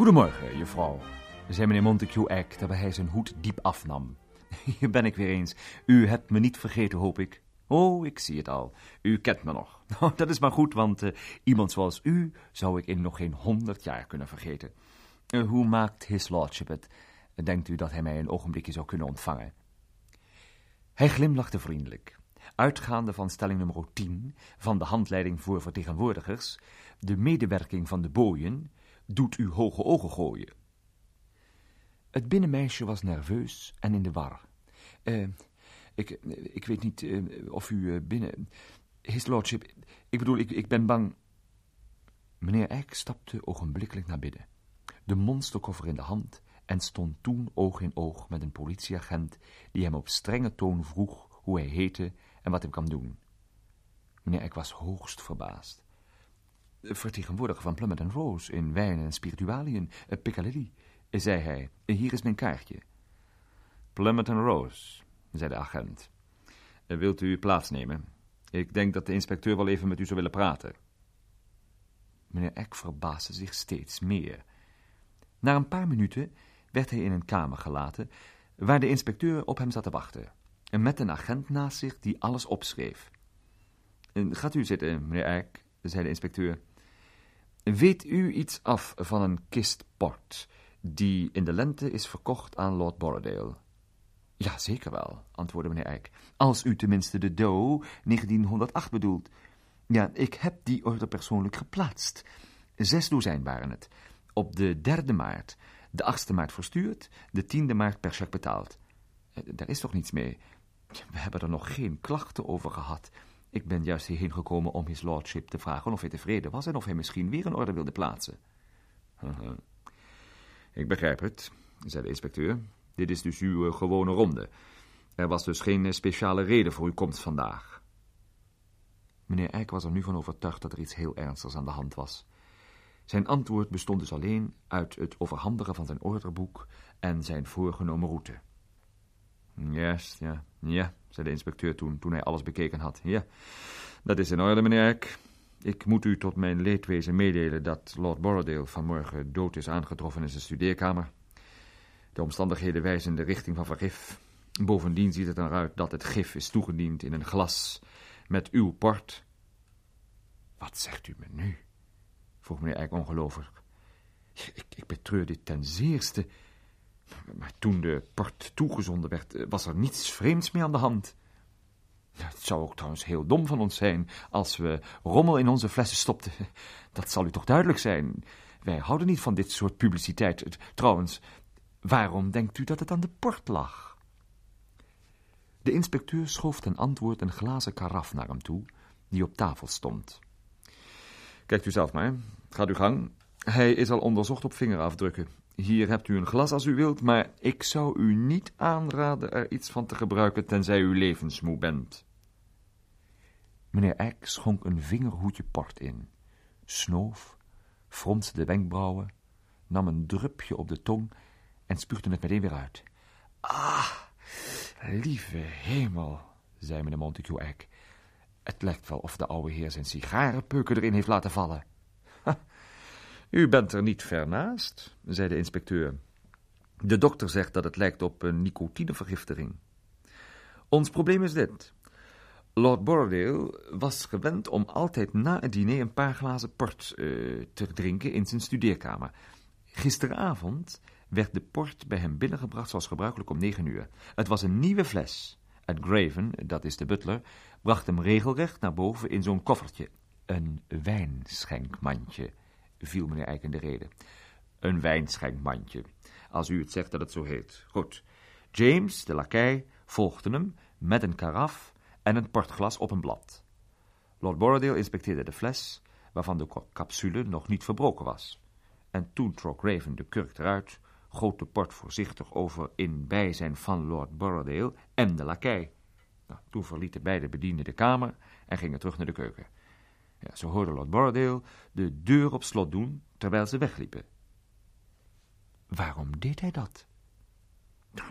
Goedemorgen, juffrouw, zei meneer Montague Egg terwijl hij zijn hoed diep afnam. Hier ben ik weer eens. U hebt me niet vergeten, hoop ik. Oh, ik zie het al. U kent me nog. Oh, dat is maar goed, want uh, iemand zoals u zou ik in nog geen honderd jaar kunnen vergeten. Uh, hoe maakt his lordship het? Denkt u dat hij mij een ogenblikje zou kunnen ontvangen? Hij glimlachte vriendelijk. Uitgaande van stelling nummer 10 van de handleiding voor vertegenwoordigers, de medewerking van de booien, doet u hoge ogen gooien. Het binnenmeisje was nerveus en in de war. Uh, ik, ik weet niet uh, of u uh, binnen... His lordship, ik bedoel, ik, ik ben bang... Meneer Eck stapte ogenblikkelijk naar binnen. De monsterkoffer in de hand en stond toen oog in oog met een politieagent die hem op strenge toon vroeg hoe hij heette en wat hij kwam doen. Meneer Eck was hoogst verbaasd. Vertegenwoordiger van Plummet Rose in wijn en spiritualiën, Piccadilly, zei hij. Hier is mijn kaartje. Plummet Rose, zei de agent. Wilt u plaatsnemen? Ik denk dat de inspecteur wel even met u zou willen praten. Meneer Eck verbaasde zich steeds meer. Na een paar minuten werd hij in een kamer gelaten, waar de inspecteur op hem zat te wachten, en met een agent naast zich die alles opschreef. Gaat u zitten, meneer Eck, zei de inspecteur. Weet u iets af van een kist port, die in de lente is verkocht aan Lord Borrowdale? Ja, zeker wel, antwoordde meneer Eck. Als u tenminste de Doe 1908 bedoelt. Ja, ik heb die orde persoonlijk geplaatst. Zes dozijn waren het. Op de derde maart, de achtste maart verstuurd, de tiende maart per cheque betaald. Eh, daar is toch niets mee? We hebben er nog geen klachten over gehad. Ik ben juist hierheen gekomen om his lordship te vragen of hij tevreden was en of hij misschien weer een orde wilde plaatsen. Ik begrijp het, zei de inspecteur. Dit is dus uw uh, gewone ronde. Er was dus geen uh, speciale reden voor uw komst vandaag. Meneer Eijk was er nu van overtuigd dat er iets heel ernstigs aan de hand was. Zijn antwoord bestond dus alleen uit het overhandigen van zijn orderboek en zijn voorgenomen route. Juist, ja, ja, zei de inspecteur toen, toen hij alles bekeken had. Ja, dat is in orde, meneer Eck. Ik moet u tot mijn leedwezen meedelen dat Lord Borrowdale vanmorgen dood is aangetroffen in zijn studeerkamer. De omstandigheden wijzen in de richting van vergif. Bovendien ziet het eruit dat het gif is toegediend in een glas met uw port. Wat zegt u me nu? vroeg meneer Eck ongelovig. Ik, ik betreur dit ten zeerste. Maar toen de port toegezonden werd, was er niets vreemds meer aan de hand. Het zou ook trouwens heel dom van ons zijn als we rommel in onze flessen stopten. Dat zal u toch duidelijk zijn. Wij houden niet van dit soort publiciteit. Trouwens, waarom denkt u dat het aan de port lag? De inspecteur schoof ten antwoord een glazen karaf naar hem toe, die op tafel stond. Kijkt u zelf maar. Gaat uw gang. Hij is al onderzocht op vingerafdrukken. Hier hebt u een glas als u wilt, maar ik zou u niet aanraden er iets van te gebruiken tenzij u levensmoe bent. Meneer Eck schonk een vingerhoedje port in, snoof, fronste de wenkbrauwen, nam een drupje op de tong en spuugde het meteen weer uit. Ah, lieve hemel, zei meneer Montague Eck. Het lijkt wel of de oude heer zijn sigarenpeuken erin heeft laten vallen. U bent er niet ver naast, zei de inspecteur. De dokter zegt dat het lijkt op een nicotinevergiftiging. Ons probleem is dit. Lord Borrowdale was gewend om altijd na het diner een paar glazen port uh, te drinken in zijn studeerkamer. Gisteravond werd de port bij hem binnengebracht zoals gebruikelijk om negen uur. Het was een nieuwe fles. Ed Graven, dat is de butler, bracht hem regelrecht naar boven in zo'n koffertje. Een wijnschenkmandje, viel meneer Eijk in de reden. Een wijnschenkmandje, als u het zegt dat het zo heet. Goed. James, de lakij, volgde hem met een karaf en een portglas op een blad. Lord Borrowdale inspecteerde de fles, waarvan de capsule nog niet verbroken was. En toen trok Raven de kurk eruit, goot de port voorzichtig over in bijzijn van Lord Borrowdale en de lakij. Nou, toen verlieten beide bedienden de kamer en gingen terug naar de keuken. Ja, ze hoorden Lord Borrowdale de deur op slot doen terwijl ze wegliepen. Waarom deed hij dat? Nou,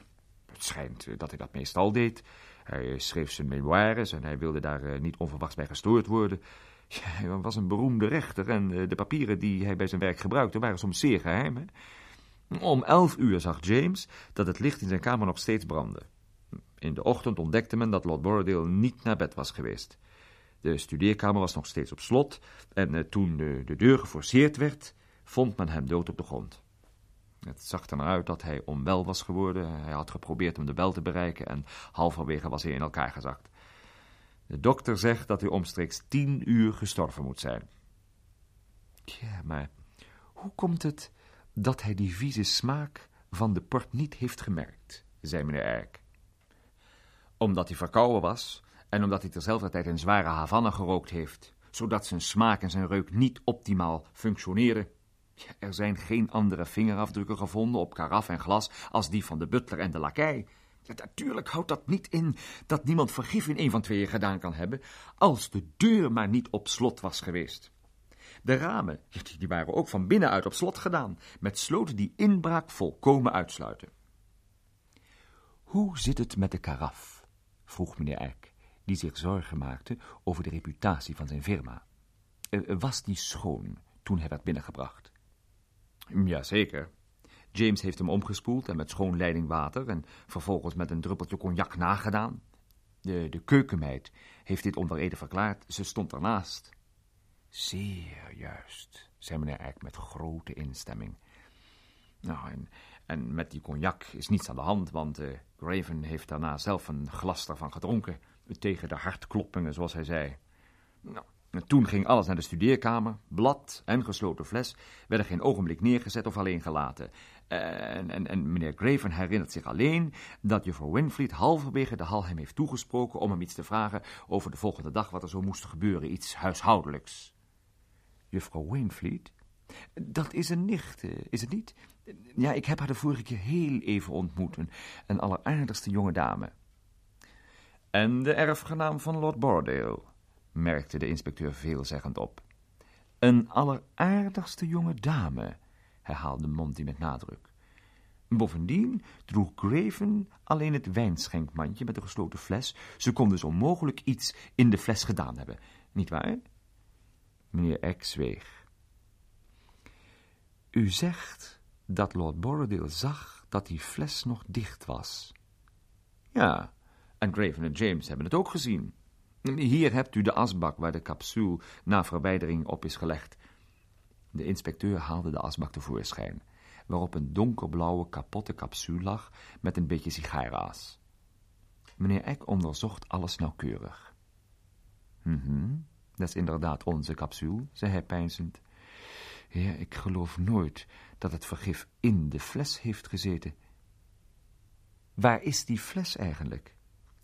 het schijnt eh, dat hij dat meestal deed. Hij schreef zijn memoires en hij wilde daar eh, niet onverwachts bij gestoord worden. Hij was een beroemde rechter en eh, de papieren die hij bij zijn werk gebruikte waren soms zeer geheim. Om elf uur zag James dat het licht in zijn kamer nog steeds brandde. In de ochtend ontdekte men dat Lord Borrowdale niet naar bed was geweest. De studeerkamer was nog steeds op slot en eh, toen de, de deur geforceerd werd, vond men hem dood op de grond. Het zag er naar uit dat hij onwel was geworden. Hij had geprobeerd om de bel te bereiken en halverwege was hij in elkaar gezakt. De dokter zegt dat hij omstreeks tien uur gestorven moet zijn. Ja, maar hoe komt het dat hij die vieze smaak van de port niet heeft gemerkt, zei meneer Eijk. Omdat hij verkouden was en omdat hij terzelfde tijd een zware Havana gerookt heeft, zodat zijn smaak en zijn reuk niet optimaal functioneren. Er zijn geen andere vingerafdrukken gevonden op karaf en glas als die van de butler en de lakij. natuurlijk houdt dat niet in dat niemand vergif in een van tweeën gedaan kan hebben, als de deur maar niet op slot was geweest. De ramen die waren ook van binnenuit op slot gedaan, met sloten die inbraak volkomen uitsluiten. Hoe zit het met de karaf? vroeg meneer Eck, die zich zorgen maakte over de reputatie van zijn firma. Eh, was die schoon toen hij werd binnengebracht? Jazeker. James heeft hem omgespoeld en met schoon leidingwater en vervolgens met een druppeltje cognac nagedaan. De, de keukenmeid heeft dit onder Ede verklaard, ze stond ernaast. Zeer juist, zei meneer Eck met grote instemming. Nou, en, en met die cognac is niets aan de hand, want uh, Graven heeft daarna zelf een glas ervan gedronken, tegen de hartkloppingen, zoals hij zei. Nou, en toen ging alles naar de studeerkamer, blad en gesloten fles werden geen ogenblik neergezet of alleen gelaten. En, en, en meneer Graven herinnert zich alleen dat juffrouw Winfried halverwege de hal hem heeft toegesproken om hem iets te vragen over de volgende dag wat er zo moest gebeuren, iets huishoudelijks. Juffrouw Wainfleet? Dat is een nicht, is het niet? Ja, ik heb haar de vorige keer heel even ontmoet. Een, alleraardigste jonge dame. En de erfgenaam van Lord Bordale, merkte de inspecteur veelzeggend op. Een alleraardigste jonge dame, herhaalde Monty met nadruk. Bovendien droeg Graven alleen het wijnschenkmandje met de gesloten fles. Ze kon dus onmogelijk iets in de fles gedaan hebben, niet waar? Meneer Eck zweeg. U zegt dat Lord Borrowdale zag dat die fles nog dicht was. Ja, en Graven en James hebben het ook gezien. Hier hebt u de asbak waar de capsule na verwijdering op is gelegd. De inspecteur haalde de asbak tevoorschijn, waarop een donkerblauwe kapotte capsule lag met een beetje sigaaraas. Meneer Eck onderzocht alles nauwkeurig. Mhm, dat is inderdaad onze capsule, zei hij peinzend. Ja, ik geloof nooit dat het vergif in de fles heeft gezeten. Waar is die fles eigenlijk?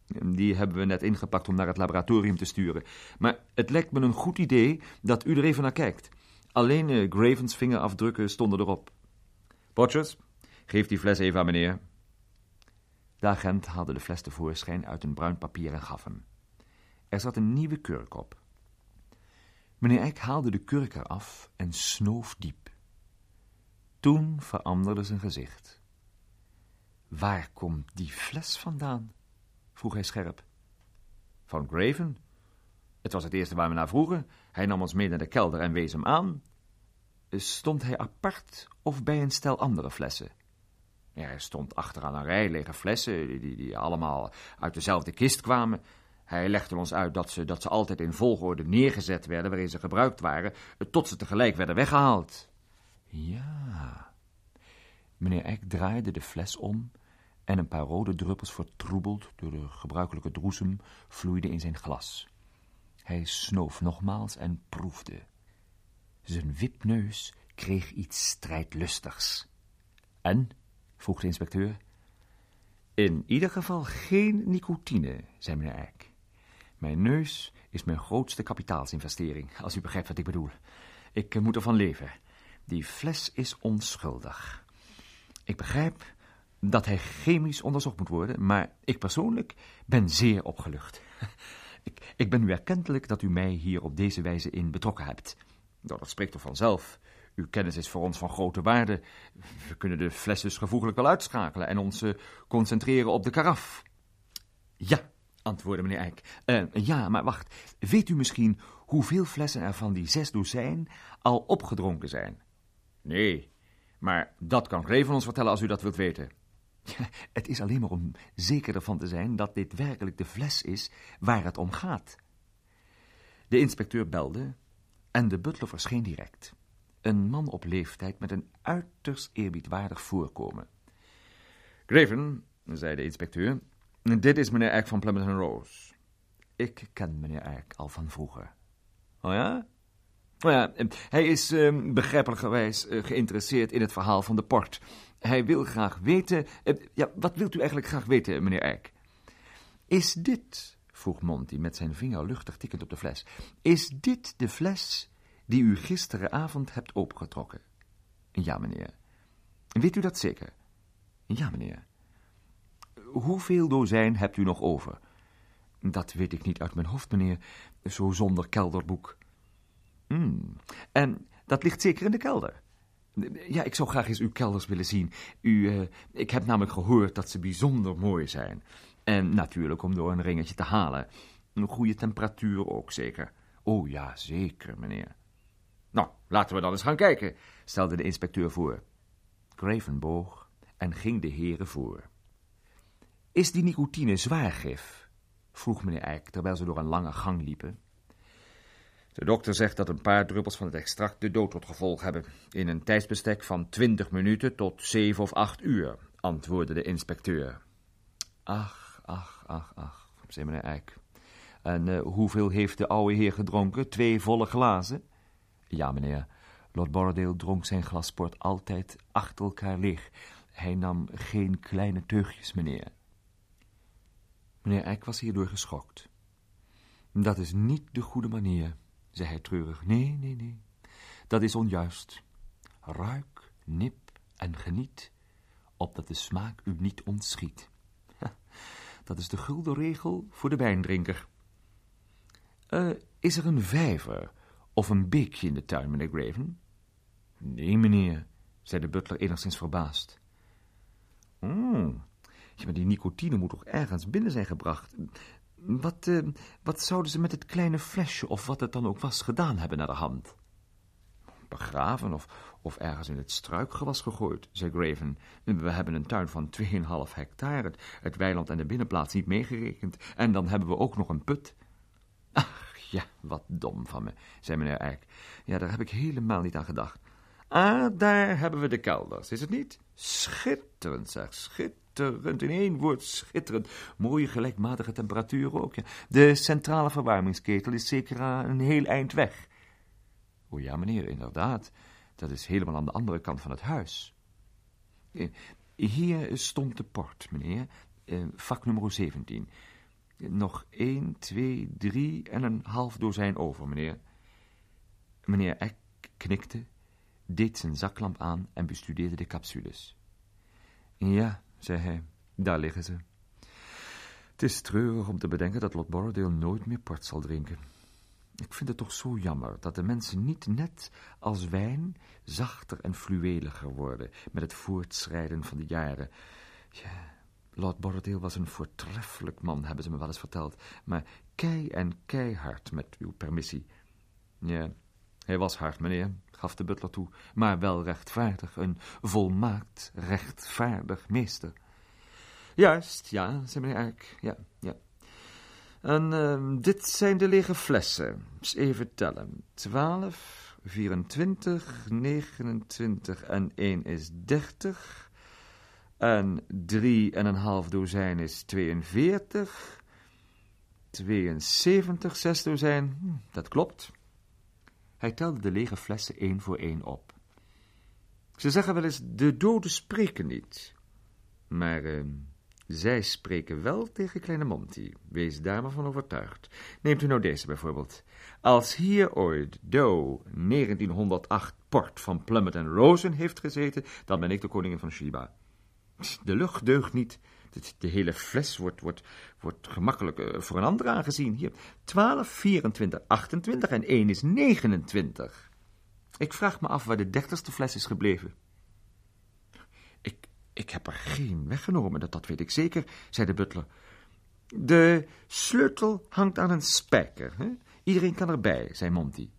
Die hebben we net ingepakt om naar het laboratorium te sturen. Maar het lijkt me een goed idee dat u er even naar kijkt. Alleen uh, Gravens vingerafdrukken stonden erop. Potjes, geef die fles even aan meneer. De agent haalde de fles tevoorschijn uit een bruin papier en gaf hem. Er zat een nieuwe kurk op. Meneer Eck haalde de kurk eraf en snoof diep. Toen veranderde zijn gezicht. Waar komt die fles vandaan? Vroeg hij scherp. Van Graven. Het was het eerste waar we naar vroegen. Hij nam ons mee naar de kelder en wees hem aan. Stond hij apart of bij een stel andere flessen? Ja, hij stond achteraan een rij lege flessen, die, die allemaal uit dezelfde kist kwamen. Hij legde ons uit dat ze, dat ze altijd in volgorde neergezet werden waarin ze gebruikt waren, tot ze tegelijk werden weggehaald. Ja. Meneer Eck draaide de fles om en een paar rode druppels vertroebeld door de gebruikelijke droesem vloeiden in zijn glas. Hij snoof nogmaals en proefde. Zijn wipneus kreeg iets strijdlustigs. En? vroeg de inspecteur. In ieder geval geen nicotine, zei meneer Eck. Mijn neus is mijn grootste kapitaalsinvestering, als u begrijpt wat ik bedoel. Ik moet ervan leven. Die fles is onschuldig. Ik begrijp dat hij chemisch onderzocht moet worden, maar ik persoonlijk ben zeer opgelucht. Ik, ik ben u erkentelijk dat u mij hier op deze wijze in betrokken hebt. Nou, dat spreekt toch vanzelf. Uw kennis is voor ons van grote waarde. We kunnen de fles dus gevoeglijk wel uitschakelen en ons uh, concentreren op de karaf. Ja, antwoordde meneer Eijk. Uh, ja, maar wacht. Weet u misschien hoeveel flessen er van die zes dozijn al opgedronken zijn? Nee, maar dat kan Greven ons vertellen als u dat wilt weten. Het is alleen maar om zeker ervan te zijn dat dit werkelijk de fles is waar het om gaat. De inspecteur belde en de butler verscheen direct. Een man op leeftijd met een uiterst eerbiedwaardig voorkomen. Graven, zei de inspecteur, dit is meneer Eck van Plymouth Rose. Ik ken meneer Eck al van vroeger. Oh ja? Oh ja, hij is uh, begrijpelijkerwijs uh, geïnteresseerd in het verhaal van de port. Hij wil graag weten... Uh, ja, wat wilt u eigenlijk graag weten, meneer Eck? Is dit, vroeg Monty met zijn vinger luchtig tikkend op de fles, is dit de fles die u gisterenavond hebt opengetrokken? Ja, meneer. Weet u dat zeker? Ja, meneer. Hoeveel dozijn hebt u nog over? Dat weet ik niet uit mijn hoofd, meneer, zo zonder kelderboek. Hmm. En dat ligt zeker in de kelder. Ja, ik zou graag eens uw kelders willen zien. U, uh, ik heb namelijk gehoord dat ze bijzonder mooi zijn. En natuurlijk om door een ringetje te halen. Een goede temperatuur ook zeker. Oh ja, zeker, meneer. Nou, laten we dan eens gaan kijken, stelde de inspecteur voor. Craven boog en ging de heren voor. Is die nicotine zwaargif? vroeg meneer Eijk, terwijl ze door een lange gang liepen. De dokter zegt dat een paar druppels van het extract de dood tot gevolg hebben. In een tijdsbestek van twintig minuten tot zeven of acht uur, antwoordde de inspecteur. Ach, ach, ach, ach, zei meneer Eijk. En uh, hoeveel heeft de oude heer gedronken? Twee volle glazen? Ja, meneer. Lord Borrodale dronk zijn glasport altijd achter elkaar leeg. Hij nam geen kleine teugjes, meneer. Meneer Eck was hierdoor geschokt. Dat is niet de goede manier, zei hij treurig. Nee, nee, nee, dat is onjuist. Ruik, nip en geniet, opdat de smaak u niet ontschiet. Dat is de gulden regel voor de wijndrinker. Uh, is er een vijver of een beekje in de tuin, meneer Graven? Nee, meneer, zei de butler enigszins verbaasd. Ja, maar die nicotine moet toch ergens binnen zijn gebracht. Wat, uh, wat zouden ze met het kleine flesje, of wat het dan ook was, gedaan hebben naar de hand? Begraven of, of ergens in het struikgewas gegooid, zei Graven. We hebben een tuin van 2,5 hectare, het, weiland en de binnenplaats niet meegerekend. En dan hebben we ook nog een put. Ach, ja, wat dom van me, zei meneer Eijk. Ja, daar heb ik helemaal niet aan gedacht. Ah, daar hebben we de kelders, is het niet? Schitterend, zeg, schitterend. In één woord, schitterend. Mooie gelijkmatige temperatuur ook. De centrale verwarmingsketel is zeker een heel eind weg. O ja, meneer, inderdaad. Dat is helemaal aan de andere kant van het huis. Eh, hier stond de port, meneer. Eh, vak nummer 17. Nog één, twee, drie en een half dozijn over, meneer. Meneer Eck knikte deed zijn zaklamp aan en bestudeerde de capsules. Ja, zei hij, daar liggen ze. Het is treurig om te bedenken dat Lot Borrowdale nooit meer port zal drinken. Ik vind het toch zo jammer dat de mensen niet net als wijn zachter en fluweliger worden met het voortschrijden van de jaren. Ja, Lord Borrowdale was een voortreffelijk man, hebben ze me wel eens verteld, maar kei en keihard met uw permissie. Ja, hij was hard, meneer, gaf de butler toe, maar wel rechtvaardig, een volmaakt rechtvaardig meester. Juist, ja, zei meneer Eijk, ja, ja. En uh, dit zijn de lege flessen. Eens even tellen. Twaalf, 24, 29 en 1 is 30. En drie en een half dozijn is 42. 72, zes dozijn, hm, dat klopt. Hij telde de lege flessen één voor één op. Ze zeggen wel eens, de doden spreken niet. Maar uh, zij spreken wel tegen kleine Monty. Wees daar maar van overtuigd. Neemt u nou deze bijvoorbeeld. Als hier ooit Doe 1908 port van Plummet en Rosen heeft gezeten, dan ben ik de koningin van Shiba. De lucht deugt niet. De, hele fles wordt, wordt, wordt gemakkelijk uh, voor een ander aangezien. Hier, 12, 24, 28 en 1 is 29. Ik vraag me af waar de dertigste fles is gebleven. Ik, ik heb er geen weggenomen, dat, dat weet ik zeker, zei de butler. De sleutel hangt aan een spijker. Hè? Iedereen kan erbij, zei Monty.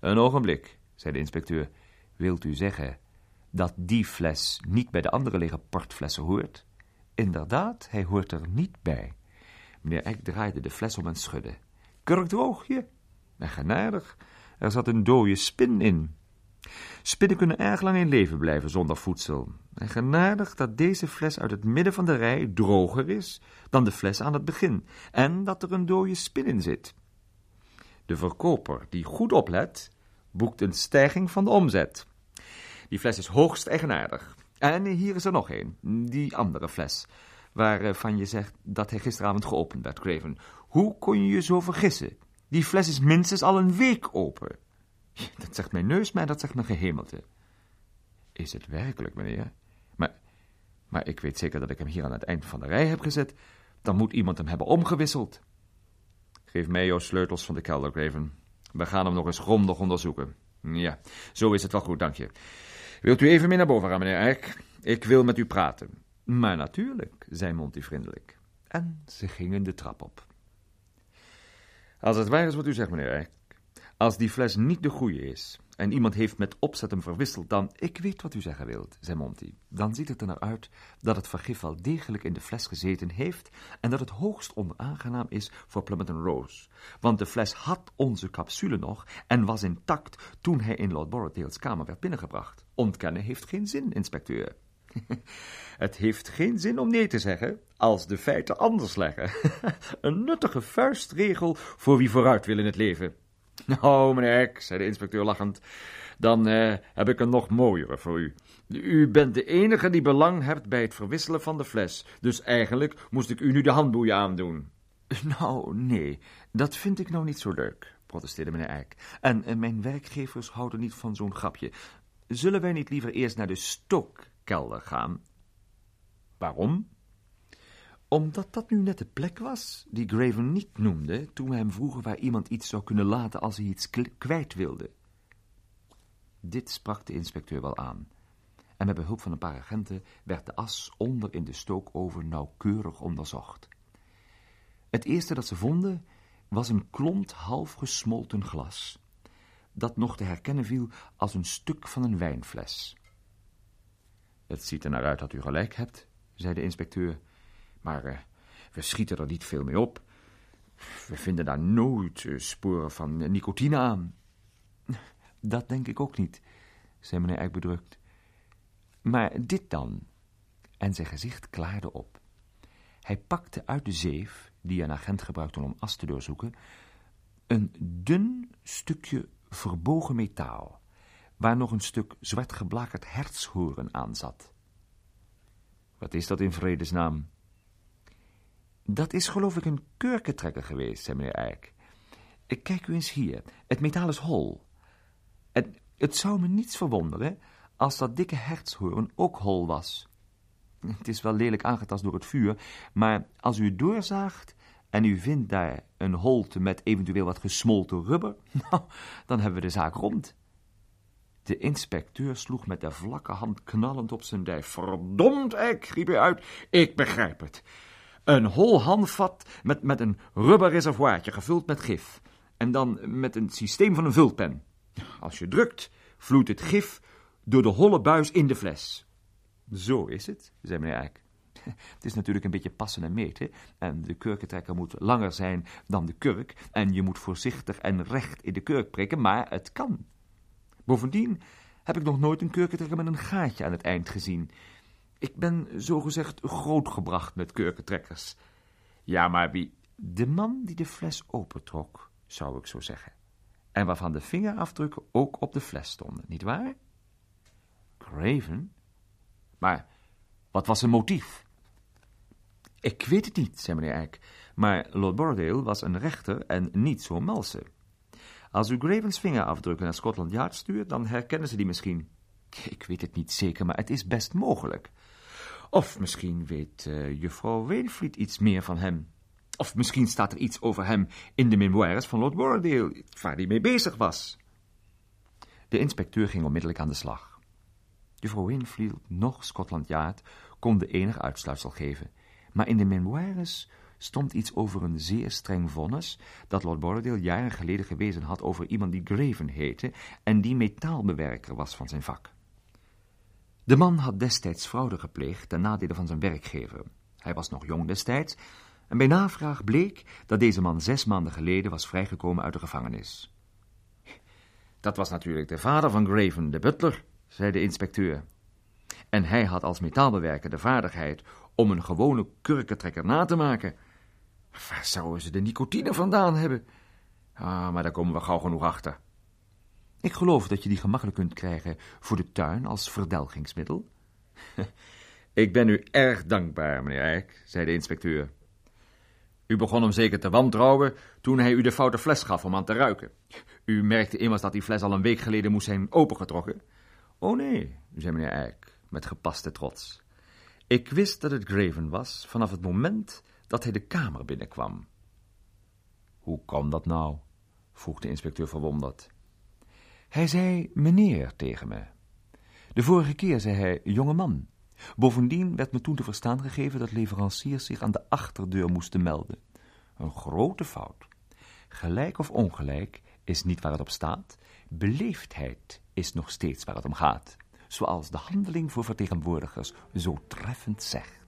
Een ogenblik, zei de inspecteur. Wilt u zeggen dat die fles niet bij de andere lege portflessen hoort? Inderdaad, hij hoort er niet bij. Meneer Eck draaide de fles om en schudde. Kurkdroogje? En genadig, er zat een dode spin in. Spinnen kunnen erg lang in leven blijven zonder voedsel. En genadig dat deze fles uit het midden van de rij droger is dan de fles aan het begin, en dat er een dode spin in zit. De verkoper, die goed oplet, boekt een stijging van de omzet. Die fles is hoogst eigenaardig. En hier is er nog een, die andere fles, waarvan je zegt dat hij gisteravond geopend werd, Craven. Hoe kon je je zo vergissen? Die fles is minstens al een week open. Dat zegt mijn neus, maar dat zegt mijn gehemelte. Is het werkelijk, meneer? Maar, maar ik weet zeker dat ik hem hier aan het eind van de rij heb gezet. Dan moet iemand hem hebben omgewisseld. Geef mij jouw sleutels van de kelder, Graven. We gaan hem nog eens grondig onderzoeken. Ja, zo is het wel goed, dank je. Wilt u even mee naar boven gaan, meneer Eck? Ik wil met u praten. Maar natuurlijk, zei Monty vriendelijk. En ze gingen de trap op. Als het waar is wat u zegt, meneer Eck, als die fles niet de goede is en iemand heeft met opzet hem verwisseld, dan... Ik weet wat u zeggen wilt, zei Monty. Dan ziet het er naar uit dat het vergif wel degelijk in de fles gezeten heeft en dat het hoogst onaangenaam is voor Plummeton Rose. Want de fles had onze capsule nog en was intact toen hij in Lord Borrowdale's kamer werd binnengebracht. Ontkennen heeft geen zin, inspecteur. Het heeft geen zin om nee te zeggen, als de feiten anders leggen. Een nuttige vuistregel voor wie vooruit wil in het leven. Nou, meneer Eck, zei de inspecteur lachend, dan eh, heb ik een nog mooiere voor u. U bent de enige die belang hebt bij het verwisselen van de fles, dus eigenlijk moest ik u nu de handboeien aandoen. Nou, nee, dat vind ik nou niet zo leuk, protesteerde meneer Eck. En, en mijn werkgevers houden niet van zo'n grapje. Zullen wij niet liever eerst naar de stookkelder gaan? Waarom? Omdat dat nu net de plek was die Graven niet noemde toen we hem vroegen waar iemand iets zou kunnen laten als hij iets kwijt wilde. Dit sprak de inspecteur wel aan. En met behulp van een paar agenten werd de as onder in de stookoven nauwkeurig onderzocht. Het eerste dat ze vonden was een klont half gesmolten glas, dat nog te herkennen viel als een stuk van een wijnfles. Het ziet er naar uit dat u gelijk hebt, zei de inspecteur, maar uh, we schieten er niet veel mee op. We vinden daar nooit uh, sporen van nicotine aan. Dat denk ik ook niet, zei meneer Eijk bedrukt. Maar dit dan? En zijn gezicht klaarde op. Hij pakte uit de zeef, die een agent gebruikte om as te doorzoeken, een dun stukje verbogen metaal, waar nog een stuk zwart geblakerd hertshoren aan zat. Wat is dat in vredesnaam? Dat is geloof ik een kurkentrekker geweest, zei meneer Eijk. Kijk u eens hier, het metaal is hol. En het zou me niets verwonderen als dat dikke hertshoorn ook hol was. Het is wel lelijk aangetast door het vuur, maar als u doorzaagt en u vindt daar een holte met eventueel wat gesmolten rubber, nou, dan hebben we de zaak rond. De inspecteur sloeg met de vlakke hand knallend op zijn dij. Verdomd, ik, riep hij uit, ik begrijp het. Een hol handvat met, met een rubberreservoirtje gevuld met gif. En dan met een systeem van een vulpen. Als je drukt, vloeit het gif door de holle buis in de fles. Zo is het, zei meneer Eijk. Het is natuurlijk een beetje passen en meten. En de kurkentrekker moet langer zijn dan de kurk. En je moet voorzichtig en recht in de kurk prikken, maar het kan. Bovendien heb ik nog nooit een kurkentrekker met een gaatje aan het eind gezien. Ik ben zogezegd grootgebracht met kurkentrekkers. Ja, maar wie... De man die de fles opentrok, zou ik zo zeggen. En waarvan de vingerafdrukken ook op de fles stonden, nietwaar? Craven? Maar wat was zijn motief? Ik weet het niet, zei meneer Eck, maar Lord Borrowdale was een rechter en niet zo'n malse. Als u Gravens vingerafdrukken naar Scotland Yard stuurt, dan herkennen ze die misschien. Ik weet het niet zeker, maar het is best mogelijk. Of misschien weet uh, juffrouw Wainfleet iets meer van hem. Of misschien staat er iets over hem in de memoires van Lord Borrowdale, waar hij mee bezig was. De inspecteur ging onmiddellijk aan de slag. Juffrouw Winfield, nog Scotland Yard konden enig uitsluitsel geven, maar in de memoires stond iets over een zeer streng vonnis dat Lord Borrowdale jaren geleden gewezen had over iemand die Graven heette en die metaalbewerker was van zijn vak. De man had destijds fraude gepleegd ten nadele van zijn werkgever. Hij was nog jong destijds en bij navraag bleek dat deze man zes maanden geleden was vrijgekomen uit de gevangenis. Dat was natuurlijk de vader van Graven, de butler, zei de inspecteur. En hij had als metaalbewerker de vaardigheid om een gewone kurkentrekker na te maken. Waar zouden ze de nicotine vandaan hebben? Ah, maar daar komen we gauw genoeg achter. Ik geloof dat je die gemakkelijk kunt krijgen voor de tuin als verdelgingsmiddel. Ik ben u erg dankbaar, meneer Eijk, zei de inspecteur. U begon hem zeker te wantrouwen toen hij u de foute fles gaf om aan te ruiken. U merkte immers dat die fles al een week geleden moest zijn opengetrokken. Oh nee, zei meneer Eijk, met gepaste trots. Ik wist dat het Graven was vanaf het moment dat hij de kamer binnenkwam. Hoe kan dat nou? vroeg de inspecteur verwonderd. Hij zei meneer tegen me. De vorige keer zei hij jongeman. Bovendien werd me toen te verstaan gegeven dat leveranciers zich aan de achterdeur moesten melden. Een grote fout. Gelijk of ongelijk is niet waar het op staat. Beleefdheid is nog steeds waar het om gaat. Zoals de handeling voor vertegenwoordigers zo treffend zegt.